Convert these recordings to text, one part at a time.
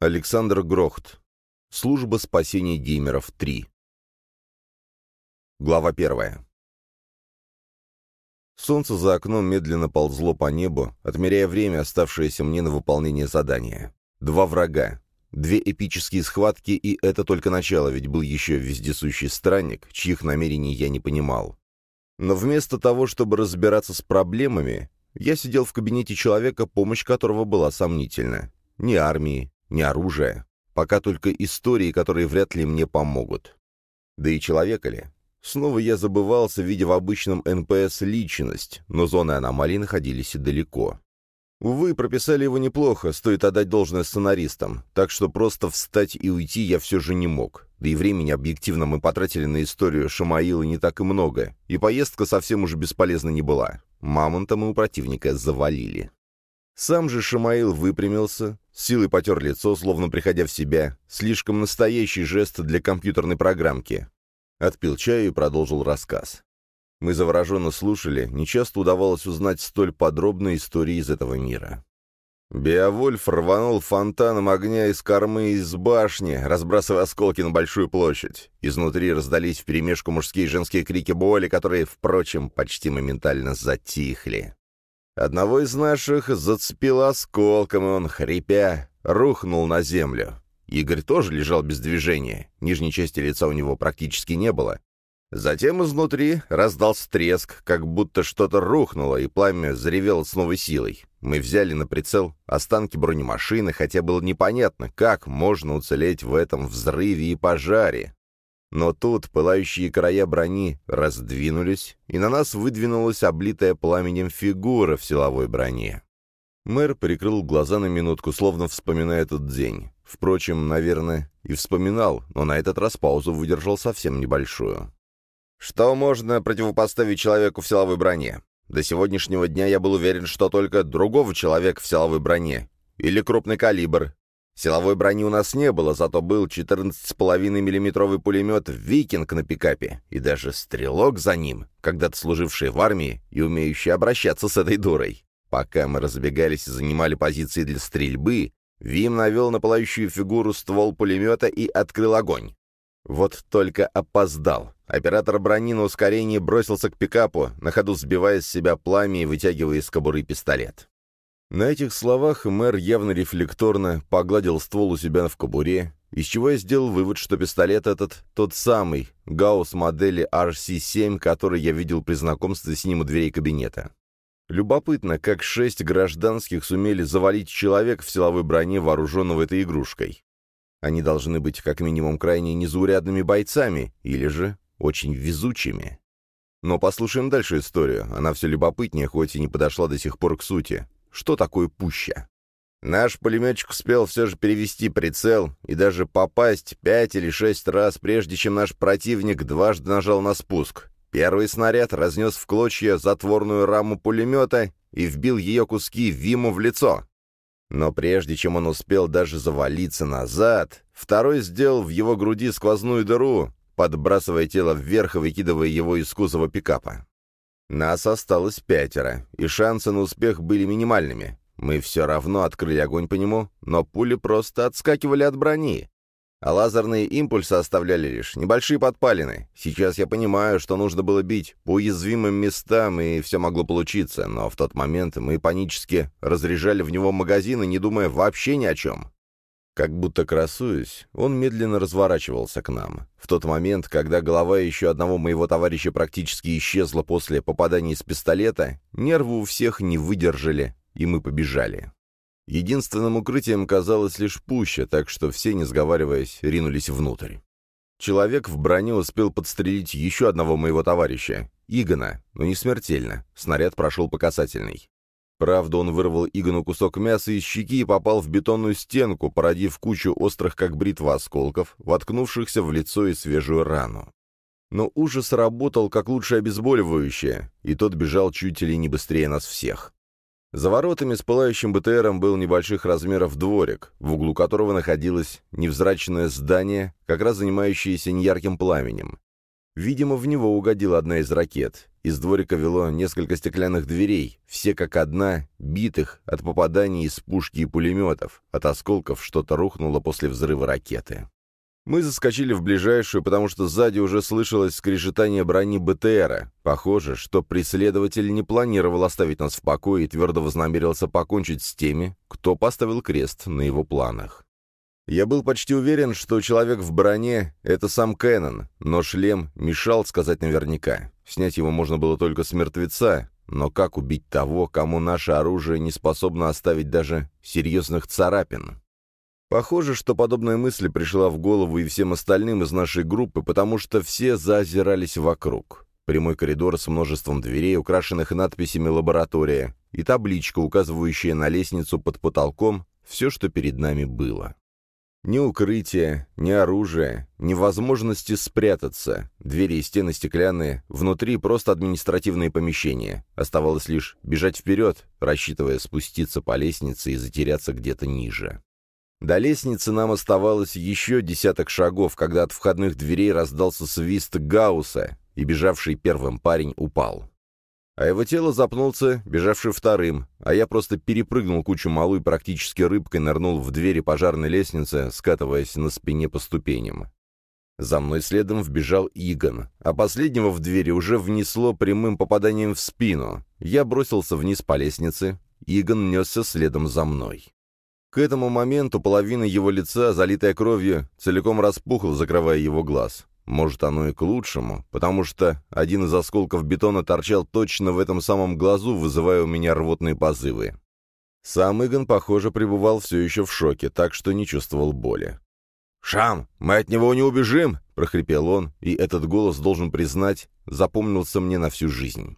Александр Грохт. Служба спасения геймеров 3. Глава первая. Солнце за окном медленно ползло по небу, отмеряя время, оставшееся мне на выполнение задания. Два врага. Две эпические схватки, и это только начало, ведь был еще вездесущий странник, чьих намерений я не понимал. Но вместо того, чтобы разбираться с проблемами, я сидел в кабинете человека, помощь которого была сомнительна. Ни армии, ни оружия. Пока только истории, которые вряд ли мне помогут. Да и человека ли? Снова я забывался, видя в обычном НПС личность, но зоны аномалий находились и далеко. Увы, прописали его неплохо, стоит отдать должное сценаристам, так что просто встать и уйти я все же не мог. Да и времени объективно мы потратили на историю Шамаила не так и много, и поездка совсем уже бесполезна не была. Мамонта мы у противника завалили. Сам же Шамаил выпрямился, силой потер лицо, словно приходя в себя, слишком настоящий жест для компьютерной программки. Отпил чаю и продолжил рассказ. Мы завороженно слушали, нечасто удавалось узнать столь подробные истории из этого мира. Беовольф рванул фонтаном огня из кормы и из башни, разбрасывая осколки на большую площадь. Изнутри раздались вперемешку мужские и женские крики боли, которые, впрочем, почти моментально затихли. Одного из наших зацепило осколком, и он, хрипя, рухнул на землю. Игорь тоже лежал без движения, нижней части лица у него практически не было. Затем изнутри раздался треск, как будто что-то рухнуло, и пламя заревело с новой силой. Мы взяли на прицел останки бронемашины, хотя было непонятно, как можно уцелеть в этом взрыве и пожаре. Но тут пылающие края брони раздвинулись, и на нас выдвинулась облитая пламенем фигура в силовой броне. Мэр прикрыл глаза на минутку, словно вспоминая этот день. Впрочем, наверное, и вспоминал, но на этот раз паузу выдержал совсем небольшую. «Что можно противопоставить человеку в силовой броне? До сегодняшнего дня я был уверен, что только другого человека в силовой броне. Или крупный калибр, Силовой брони у нас не было, зато был 14,5 миллиметровый пулемет «Викинг» на пикапе, и даже стрелок за ним, когда-то служивший в армии и умеющий обращаться с этой дурой. Пока мы разбегались и занимали позиции для стрельбы, Вим навел на пылающую фигуру ствол пулемета и открыл огонь. Вот только опоздал. Оператор брони на ускорении бросился к пикапу, на ходу сбивая с себя пламя и вытягивая из кобуры пистолет. На этих словах мэр явно рефлекторно погладил ствол у себя в кобуре, из чего я сделал вывод, что пистолет этот тот самый, Гаусс модели RC-7, который я видел при знакомстве с ним у дверей кабинета. Любопытно, как шесть гражданских сумели завалить человека в силовой броне, вооруженного этой игрушкой. Они должны быть как минимум крайне незаурядными бойцами, или же очень везучими. Но послушаем дальше историю, она все любопытнее, хоть и не подошла до сих пор к сути что такое пуща. Наш пулеметчик успел все же перевести прицел и даже попасть пять или шесть раз, прежде чем наш противник дважды нажал на спуск. Первый снаряд разнес в клочья затворную раму пулемета и вбил ее куски Виму в лицо. Но прежде чем он успел даже завалиться назад, второй сделал в его груди сквозную дыру, подбрасывая тело вверх и выкидывая его из кузова пикапа. Нас осталось пятеро, и шансы на успех были минимальными. Мы все равно открыли огонь по нему, но пули просто отскакивали от брони. А лазерные импульсы оставляли лишь небольшие подпалины. Сейчас я понимаю, что нужно было бить по уязвимым местам, и все могло получиться, но в тот момент мы панически разряжали в него магазины, не думая вообще ни о чем. Как будто красуясь, он медленно разворачивался к нам. В тот момент, когда голова еще одного моего товарища практически исчезла после попадания из пистолета, нервы у всех не выдержали, и мы побежали. Единственным укрытием казалось лишь пуща, так что все, не сговариваясь, ринулись внутрь. Человек в броне успел подстрелить еще одного моего товарища, Игона, но не смертельно, снаряд прошел по касательной. Правда, он вырвал Игону кусок мяса из щеки и попал в бетонную стенку, породив кучу острых как бритва осколков, воткнувшихся в лицо и свежую рану. Но ужас работал как лучшее обезболивающее, и тот бежал чуть ли не быстрее нас всех. За воротами с пылающим БТРом был небольших размеров дворик, в углу которого находилось невзрачное здание, как раз занимающееся неярким пламенем. Видимо, в него угодила одна из ракет. Из дворика вело несколько стеклянных дверей, все как одна, битых от попаданий из пушки и пулеметов. От осколков что-то рухнуло после взрыва ракеты. Мы заскочили в ближайшую, потому что сзади уже слышалось скрежетание брони БТРа. Похоже, что преследователь не планировал оставить нас в покое и твердо вознамерился покончить с теми, кто поставил крест на его планах. Я был почти уверен, что человек в броне — это сам Кэннон, но шлем мешал сказать наверняка. Снять его можно было только с мертвеца, но как убить того, кому наше оружие не способно оставить даже серьезных царапин? Похоже, что подобная мысль пришла в голову и всем остальным из нашей группы, потому что все заозирались вокруг. Прямой коридор с множеством дверей, украшенных надписями «Лаборатория», и табличка, указывающая на лестницу под потолком, все, что перед нами было. Ни укрытия, ни оружия, ни возможности спрятаться. Двери и стены стеклянные, внутри просто административные помещения. Оставалось лишь бежать вперед, рассчитывая спуститься по лестнице и затеряться где-то ниже. До лестницы нам оставалось еще десяток шагов, когда от входных дверей раздался свист Гаусса, и бежавший первым парень упал. А его тело запнулся, бежавший вторым, а я просто перепрыгнул кучу малу и практически рыбкой нырнул в двери пожарной лестницы, скатываясь на спине по ступеням. За мной следом вбежал Игон, а последнего в двери уже внесло прямым попаданием в спину. Я бросился вниз по лестнице, Игон несся следом за мной. К этому моменту половина его лица, залитая кровью, целиком распухла, закрывая его глаз. Может, оно и к лучшему, потому что один из осколков бетона торчал точно в этом самом глазу, вызывая у меня рвотные позывы. Сам Игон, похоже, пребывал все еще в шоке, так что не чувствовал боли. «Шам, мы от него не убежим!» — прохрипел он, и этот голос, должен признать, запомнился мне на всю жизнь.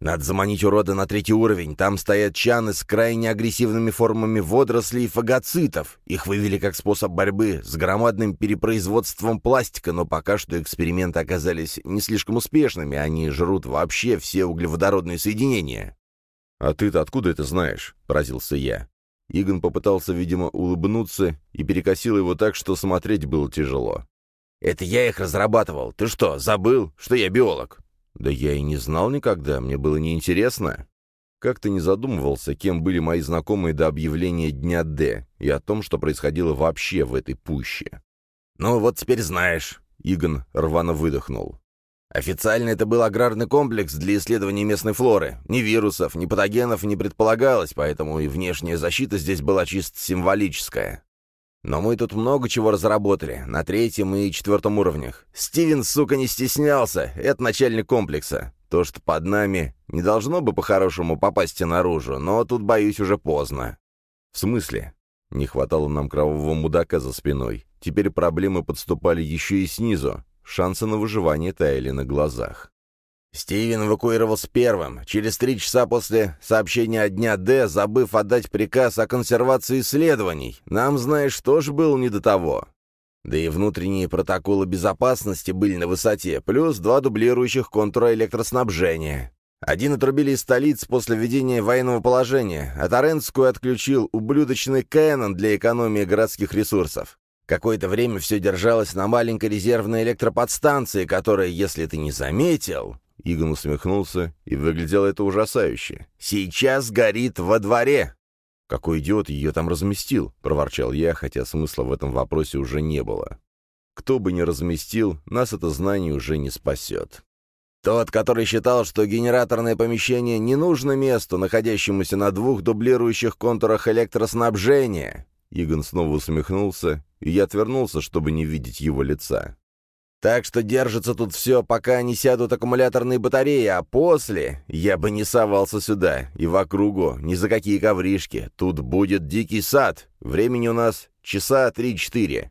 Надо заманить урода на третий уровень. Там стоят чаны с крайне агрессивными формами водорослей и фагоцитов. Их вывели как способ борьбы с громадным перепроизводством пластика, но пока что эксперименты оказались не слишком успешными. Они жрут вообще все углеводородные соединения. «А ты-то откуда это знаешь?» — поразился я. Игон попытался, видимо, улыбнуться и перекосил его так, что смотреть было тяжело. «Это я их разрабатывал. Ты что, забыл, что я биолог?» Да я и не знал никогда, мне было неинтересно. Как-то не задумывался, кем были мои знакомые до объявления Дня Д и о том, что происходило вообще в этой пуще. «Ну вот теперь знаешь», — Игон рвано выдохнул. «Официально это был аграрный комплекс для исследования местной флоры. Ни вирусов, ни патогенов не предполагалось, поэтому и внешняя защита здесь была чисто символическая. Но мы тут много чего разработали, на третьем и четвертом уровнях. Стивен, сука, не стеснялся, это начальник комплекса. То, что под нами, не должно бы по-хорошему попасть наружу, но тут, боюсь, уже поздно. В смысле? Не хватало нам кровавого мудака за спиной. Теперь проблемы подступали еще и снизу. Шансы на выживание таяли на глазах. Стивен эвакуировался первым, через три часа после сообщения о дня Д, забыв отдать приказ о консервации исследований. Нам, знаешь, тоже было не до того. Да и внутренние протоколы безопасности были на высоте, плюс два дублирующих контура электроснабжения. Один отрубили из столиц после введения военного положения, а Торрентскую отключил ублюдочный Кэнон для экономии городских ресурсов. Какое-то время все держалось на маленькой резервной электроподстанции, которая, если ты не заметил, Игон усмехнулся, и выглядело это ужасающе. «Сейчас горит во дворе!» «Какой идиот ее там разместил?» — проворчал я, хотя смысла в этом вопросе уже не было. «Кто бы ни разместил, нас это знание уже не спасет». «Тот, который считал, что генераторное помещение не нужно месту, находящемуся на двух дублирующих контурах электроснабжения!» Игон снова усмехнулся, и я отвернулся, чтобы не видеть его лица. Так что держится тут все, пока не сядут аккумуляторные батареи, а после я бы не совался сюда и в округу, ни за какие ковришки. Тут будет дикий сад. Времени у нас часа три-четыре.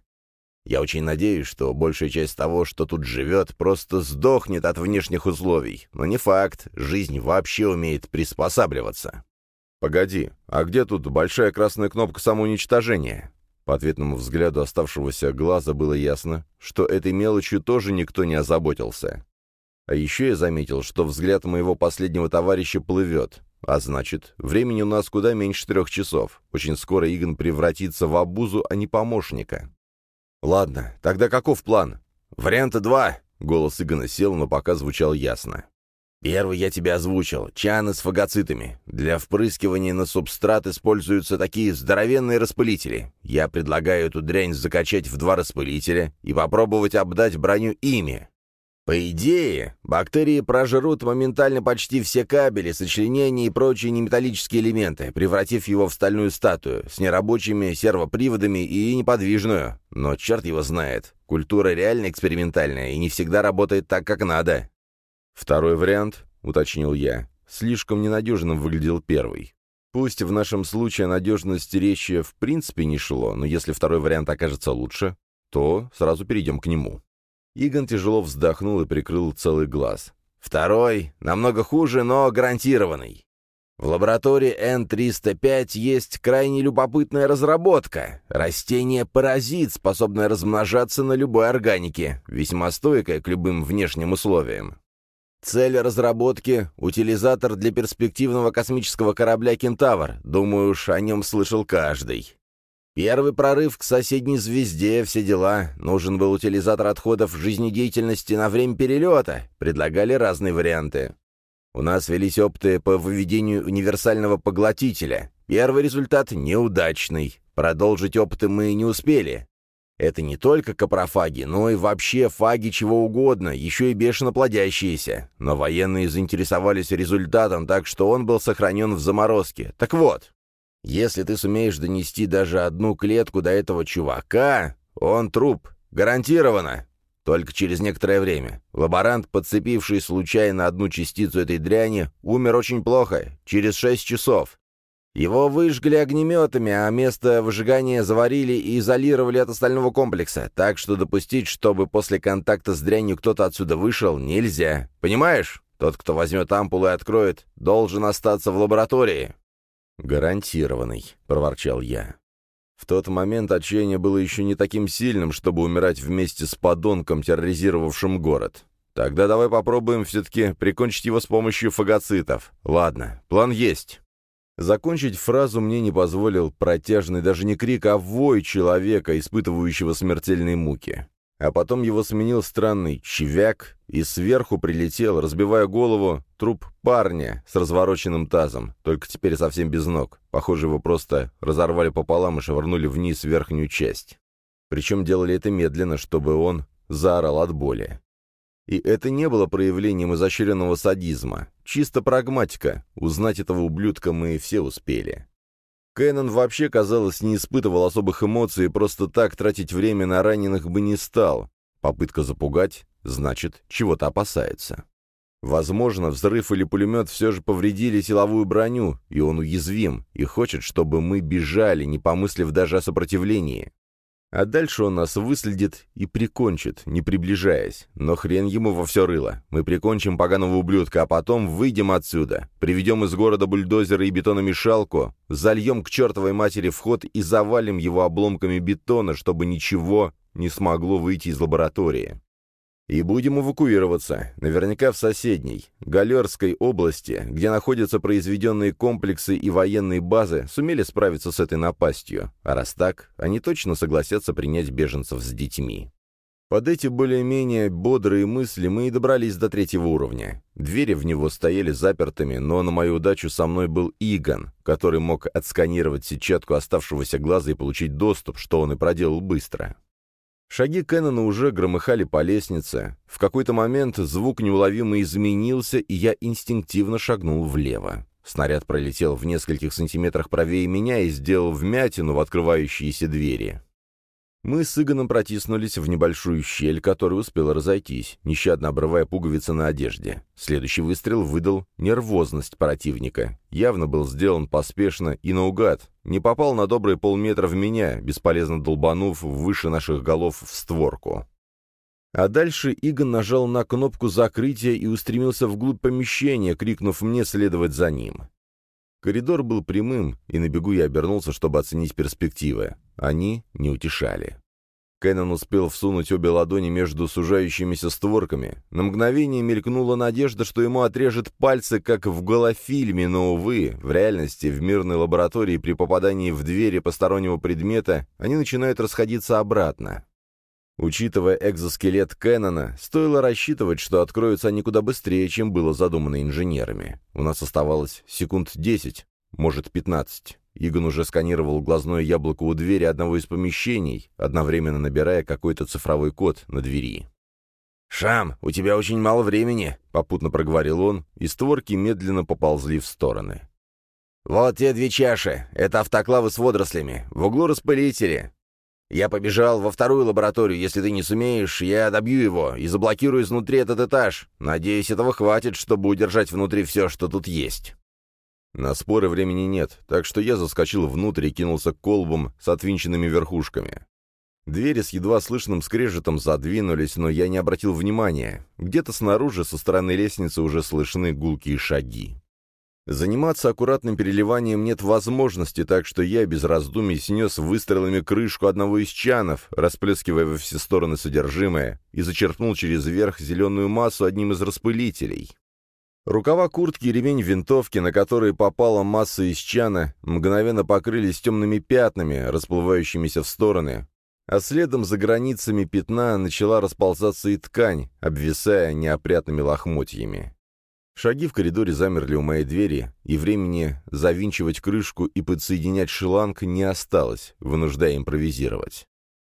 Я очень надеюсь, что большая часть того, что тут живет, просто сдохнет от внешних условий. Но не факт, жизнь вообще умеет приспосабливаться. «Погоди, а где тут большая красная кнопка самоуничтожения?» По ответному взгляду оставшегося глаза было ясно, что этой мелочью тоже никто не озаботился. А еще я заметил, что взгляд моего последнего товарища плывет, а значит, времени у нас куда меньше трех часов. Очень скоро Игон превратится в обузу, а не помощника. Ладно, тогда каков план? Варианта два. Голос Игона сел, но пока звучал ясно. Первый я тебе озвучил. Чаны с фагоцитами. Для впрыскивания на субстрат используются такие здоровенные распылители. Я предлагаю эту дрянь закачать в два распылителя и попробовать обдать броню ими. По идее, бактерии прожрут моментально почти все кабели, сочленения и прочие неметаллические элементы, превратив его в стальную статую с нерабочими сервоприводами и неподвижную. Но черт его знает, культура реально экспериментальная и не всегда работает так, как надо. «Второй вариант», — уточнил я, — «слишком ненадежным выглядел первый. Пусть в нашем случае надежности речи в принципе не шло, но если второй вариант окажется лучше, то сразу перейдем к нему». Игон тяжело вздохнул и прикрыл целый глаз. «Второй намного хуже, но гарантированный. В лаборатории N305 есть крайне любопытная разработка. Растение-паразит, способное размножаться на любой органике, весьма стойкое к любым внешним условиям. Цель разработки — утилизатор для перспективного космического корабля «Кентавр». Думаю уж, о нем слышал каждый. Первый прорыв к соседней звезде, все дела. Нужен был утилизатор отходов жизнедеятельности на время перелета. Предлагали разные варианты. У нас велись опыты по выведению универсального поглотителя. Первый результат неудачный. Продолжить опыты мы не успели. Это не только капрофаги, но и вообще фаги чего угодно, еще и бешено плодящиеся. Но военные заинтересовались результатом, так что он был сохранен в заморозке. Так вот, если ты сумеешь донести даже одну клетку до этого чувака, он труп. Гарантированно. Только через некоторое время. Лаборант, подцепивший случайно одну частицу этой дряни, умер очень плохо, через шесть часов. Его выжгли огнеметами, а место выжигания заварили и изолировали от остального комплекса, так что допустить, чтобы после контакта с дрянью кто-то отсюда вышел, нельзя. Понимаешь? Тот, кто возьмет ампулу и откроет, должен остаться в лаборатории». «Гарантированный», — проворчал я. В тот момент отчаяние было еще не таким сильным, чтобы умирать вместе с подонком, терроризировавшим город. Тогда давай попробуем все-таки прикончить его с помощью фагоцитов. Ладно, план есть. Закончить фразу мне не позволил протяжный даже не крик, а вой человека, испытывающего смертельные муки. А потом его сменил странный чевяк, и сверху прилетел, разбивая голову, труп парня с развороченным тазом, только теперь совсем без ног. Похоже, его просто разорвали пополам и швырнули вниз верхнюю часть. Причем делали это медленно, чтобы он заорал от боли. И это не было проявлением изощренного садизма. Чисто прагматика. Узнать этого ублюдка мы все успели. Кэнон вообще, казалось, не испытывал особых эмоций и просто так тратить время на раненых бы не стал. Попытка запугать, значит, чего-то опасается. Возможно, взрыв или пулемет все же повредили силовую броню, и он уязвим, и хочет, чтобы мы бежали, не помыслив даже о сопротивлении. А дальше он нас выследит и прикончит, не приближаясь. Но хрен ему во все рыло. Мы прикончим поганого ублюдка, а потом выйдем отсюда. Приведем из города бульдозера и бетономешалку, зальем к чертовой матери вход и завалим его обломками бетона, чтобы ничего не смогло выйти из лаборатории. И будем эвакуироваться, наверняка в соседней, Галерской области, где находятся произведенные комплексы и военные базы, сумели справиться с этой напастью. А раз так, они точно согласятся принять беженцев с детьми. Под эти более-менее бодрые мысли мы и добрались до третьего уровня. Двери в него стояли запертыми, но на мою удачу со мной был Игон, который мог отсканировать сетчатку оставшегося глаза и получить доступ, что он и проделал быстро. Шаги Кеннона уже громыхали по лестнице. В какой-то момент звук неуловимо изменился, и я инстинктивно шагнул влево. Снаряд пролетел в нескольких сантиметрах правее меня и сделал вмятину в открывающиеся двери. Мы с Игоном протиснулись в небольшую щель, которая успела разойтись, нещадно обрывая пуговицы на одежде. Следующий выстрел выдал нервозность противника. Явно был сделан поспешно и наугад. Не попал на добрые полметра в меня, бесполезно долбанув выше наших голов в створку. А дальше Игон нажал на кнопку закрытия и устремился вглубь помещения, крикнув мне следовать за ним. Коридор был прямым, и на бегу я обернулся, чтобы оценить перспективы. Они не утешали. Кэннон успел всунуть обе ладони между сужающимися створками. На мгновение мелькнула надежда, что ему отрежет пальцы, как в голофильме, но, увы, в реальности, в мирной лаборатории при попадании в двери постороннего предмета они начинают расходиться обратно. Учитывая экзоскелет Кэннона, стоило рассчитывать, что откроются они куда быстрее, чем было задумано инженерами. У нас оставалось секунд 10, может 15. Игон уже сканировал глазное яблоко у двери одного из помещений, одновременно набирая какой-то цифровой код на двери. «Шам, у тебя очень мало времени», — попутно проговорил он, и створки медленно поползли в стороны. «Вот те две чаши. Это автоклавы с водорослями. В углу распылители. Я побежал во вторую лабораторию. Если ты не сумеешь, я добью его и заблокирую изнутри этот этаж. Надеюсь, этого хватит, чтобы удержать внутри все, что тут есть». На споры времени нет, так что я заскочил внутрь и кинулся к колбам с отвинченными верхушками. Двери с едва слышным скрежетом задвинулись, но я не обратил внимания. Где-то снаружи со стороны лестницы уже слышны гулкие шаги. Заниматься аккуратным переливанием нет возможности, так что я без раздумий снес выстрелами крышку одного из чанов, расплескивая во все стороны содержимое, и зачерпнул через верх зеленую массу одним из распылителей. Рукава куртки и ремень винтовки, на которые попала масса из чана, мгновенно покрылись темными пятнами, расплывающимися в стороны, а следом за границами пятна начала расползаться и ткань, обвисая неопрятными лохмотьями. Шаги в коридоре замерли у моей двери, и времени завинчивать крышку и подсоединять шланг не осталось, вынуждая импровизировать.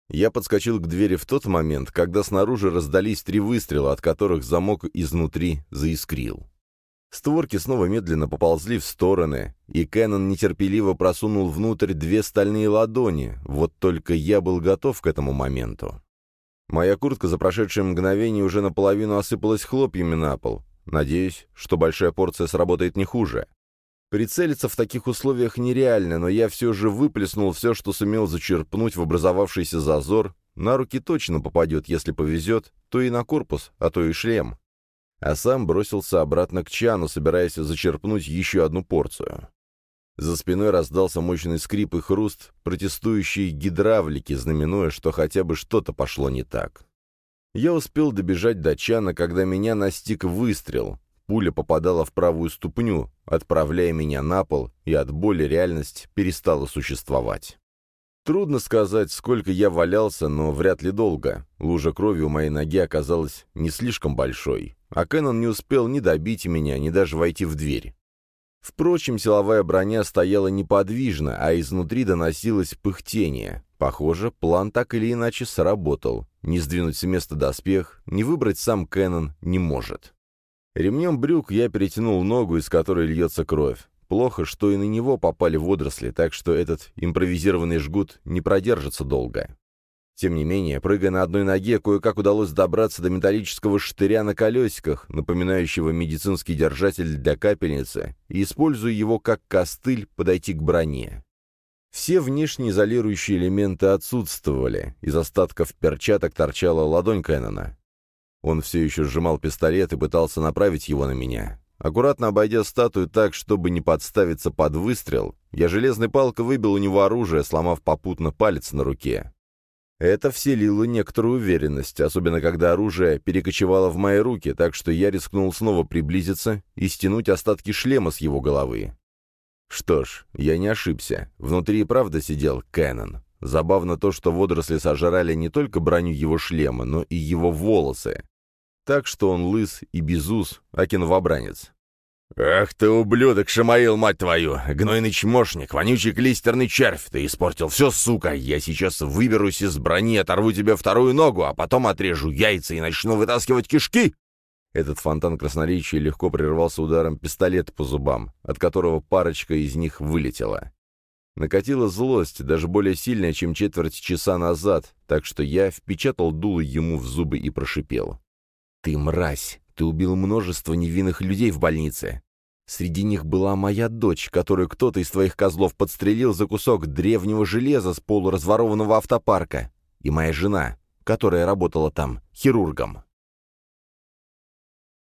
Я подскочил к двери в тот момент, когда снаружи раздались три выстрела, от которых замок изнутри заискрил. Створки снова медленно поползли в стороны, и Кэннон нетерпеливо просунул внутрь две стальные ладони, вот только я был готов к этому моменту. Моя куртка за прошедшее мгновение уже наполовину осыпалась хлопьями на пол, Надеюсь, что большая порция сработает не хуже. Прицелиться в таких условиях нереально, но я все же выплеснул все, что сумел зачерпнуть в образовавшийся зазор. На руки точно попадет, если повезет, то и на корпус, а то и шлем. А сам бросился обратно к чану, собираясь зачерпнуть еще одну порцию. За спиной раздался мощный скрип и хруст, протестующие гидравлики, знаменуя, что хотя бы что-то пошло не так. Я успел добежать до чана, когда меня настиг выстрел. Пуля попадала в правую ступню, отправляя меня на пол, и от боли реальность перестала существовать. Трудно сказать, сколько я валялся, но вряд ли долго. Лужа крови у моей ноги оказалась не слишком большой, а Кэнон не успел ни добить меня, ни даже войти в дверь. Впрочем, силовая броня стояла неподвижно, а изнутри доносилось пыхтение. Похоже, план так или иначе сработал. Не сдвинуть с места доспех, не выбрать сам Кэнон не может. Ремнем брюк я перетянул ногу, из которой льется кровь. Плохо, что и на него попали водоросли, так что этот импровизированный жгут не продержится долго. Тем не менее, прыгая на одной ноге, кое-как удалось добраться до металлического штыря на колесиках, напоминающего медицинский держатель для капельницы, и, используя его как костыль, подойти к броне. Все внешне изолирующие элементы отсутствовали, из остатков перчаток торчала ладонь Кэннона. Он все еще сжимал пистолет и пытался направить его на меня. Аккуратно обойдя статую так, чтобы не подставиться под выстрел, я железной палкой выбил у него оружие, сломав попутно палец на руке. Это вселило некоторую уверенность, особенно когда оружие перекочевало в мои руки, так что я рискнул снова приблизиться и стянуть остатки шлема с его головы. Что ж, я не ошибся. Внутри и правда сидел Кэннон. Забавно то, что водоросли сожрали не только броню его шлема, но и его волосы. Так что он лыс и безус, аки новобранец. «Ах ты, ублюдок, Шамаил, мать твою! Гнойный чмошник, вонючий клистерный червь! Ты испортил все, сука! Я сейчас выберусь из брони, оторву тебе вторую ногу, а потом отрежу яйца и начну вытаскивать кишки!» Этот фонтан красноречия легко прервался ударом пистолета по зубам, от которого парочка из них вылетела. Накатила злость, даже более сильная, чем четверть часа назад, так что я впечатал дуло ему в зубы и прошипел. «Ты мразь! Ты убил множество невинных людей в больнице. Среди них была моя дочь, которую кто-то из твоих козлов подстрелил за кусок древнего железа с полуразворованного автопарка, и моя жена, которая работала там хирургом».